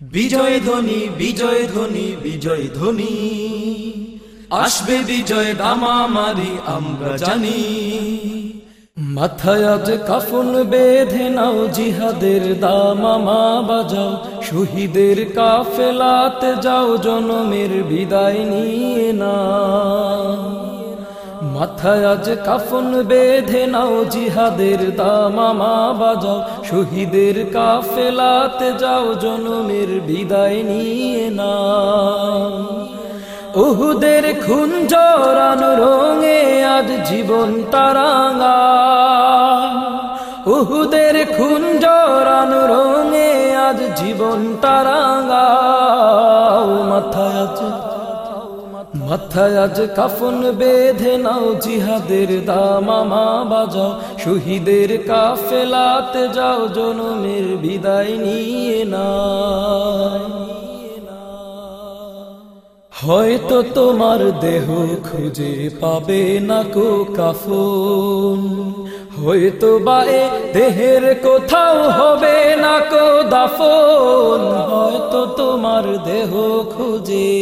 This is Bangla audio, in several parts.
বিজয় ধ্বনি বিজয় ধ্বনি বিজয় ধ্বনি। আসবে বিজয় দামামারি, আমরা জানি। মাথায় আজ কাফন বেঁধে নাও, জিহাদের দামামা বাজাও। শহীদের কাফেলাতে যাও, জনমের বিদায় নিয়ে না মাথায় আজ কাফন বেঁধে নাও জিহাদের দামামা বাজাও। শহীদের কাফেলাতে যাও, জনমের বিদায় নিয়ে না উহুদের খুন জরানো রঙে আজ জীবন তারাঙ্গা উহুদের খুন জরানো রঙে আজ জীবন তারাঙ্গা মাথায় আজ মাথায় আজ কাফন বেঁধে নাও জিহাদের দামামা বাজাও। শহীদের কাফেলাতে যাও, জনমের বিদায় নিয়ে না হয়তো তোমার দেহ খুঁজে পাবে না কো কাফন। হয়তো বা এ দেহের কোথাও হবে না কো দাফন। হয়তো তোমার দেহ খুঁজে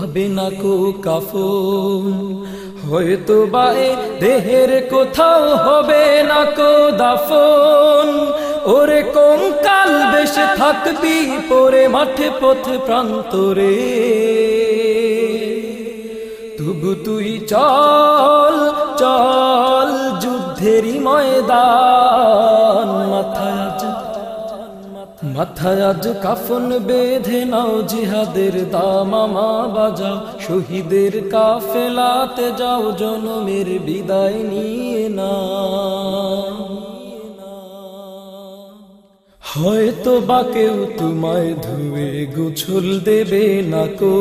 পাবে না কো কাফন। হয়তো বা দেহের কোথাও হবে না কো দাফন। ওরে কঙ্কাল বেশে থাকবি পরে মাঠে পথে প্রান্তরে। তবু তুই চল চল যুদ্ধেরই ময়দান। মাথায় আজ কাফন বেঁধে নাও জিহাদের দামামা বাজাও। শহীদের কাফেলাতে যাও, জনমের বিদায় নিয়ে না হয়তো বা কেউ তোমায় ধুয়ে গুছল দেবে না কো।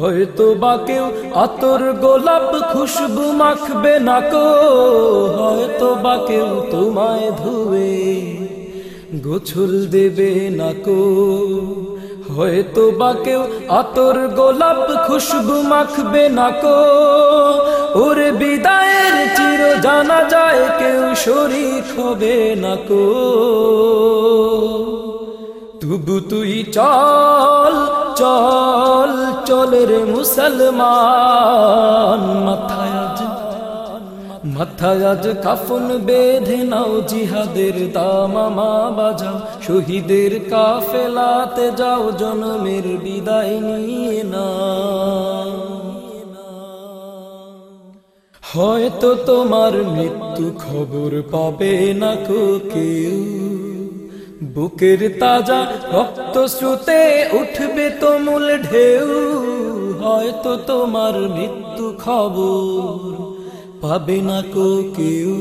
হয়তো বা কেউ আতর গোলাপ খুশবু মাখবে না কো। হয়তো বা কেউ তোমায় ধুয়ে গোছল দেবে না কো। হয়তো বা কেউ আতর গোলাপ খুশবু মাখবে না কো। ওরে বিদায়ের চির জানা যায়, কেউ শরিক হবে না কো। তবু তুই চল চল চল রে মুসলমান, মাথায় মাথায় আজ কাফন বেঁধে নাও জিহাদের দামামা বাজাও। শহীদের কাফেলাতে যাও, জনমের বিদায় নিয়ে না হয়তো তোমার মৃত্যু খবর পাবে না কো কেউ। বুকের তাজা রক্ত শ্রুতে উঠবে তোমুল ঢেউ। হয়তো তোমার মৃত্যু খবর পাবে না কো কেউ।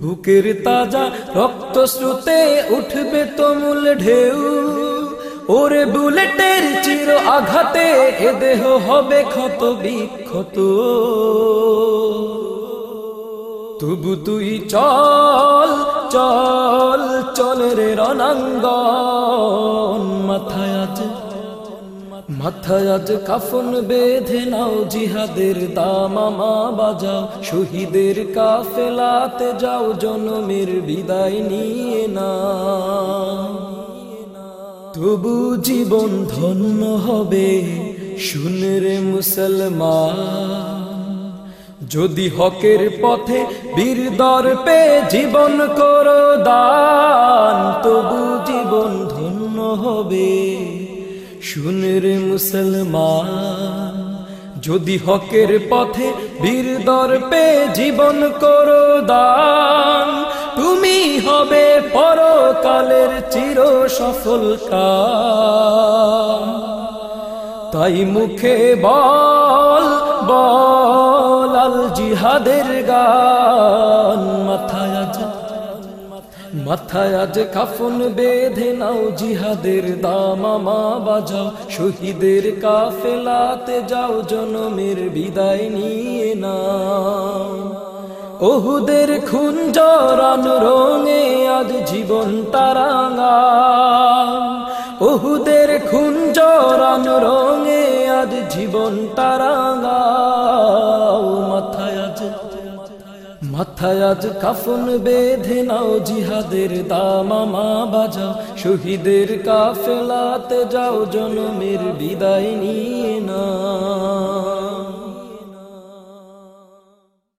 বুকের তাজা রক্ত শ্রুতে উঠবে তোমুল ঢেউ। ওরে বুলেটের চির আঘাতে এ দেহ হবে ক্ষত বিক্ষত। তবু তুই চল চল চল রে মাথায় কাফন বেঁধে নাও, জিহাদের দামামা বাজাও। শহীদের কাফেলাতে যাও, জনমের বিদায় নিয়ে না তবু জীবন ধন্য হবে, শুনে রে মুসলমান। যদি হকের পথে বীর দর্পে জীবন করো দান, তবু জীবন ধন্য হবে। শুনে মুসলমান, যদি হকের পথে বীর দর্পে জীবন করো দান, তুমি হবে পরকালের চির সফল তাই মুখে বল বল আল জিহাদের গান, মাথায় মাথায় আজ কাফন বেঁধে নাও জিহাদের দামামা বাজাও। শহীদের কাফেলাতে যাও, জনমের বিদায় নিয়ে না ওহুদের খুন জরান রঙে আজ জীবন তারাঙ্গা ওহুদের খুন জরান রঙে আজ জীবন তারাঙ্গা মাথায় মাথায় আজ কাফন বেঁধে নাও জিহাদের দামামা বাজা। শহীদের কাফেলাতে যাও জনমের বিদায় নিয়ে না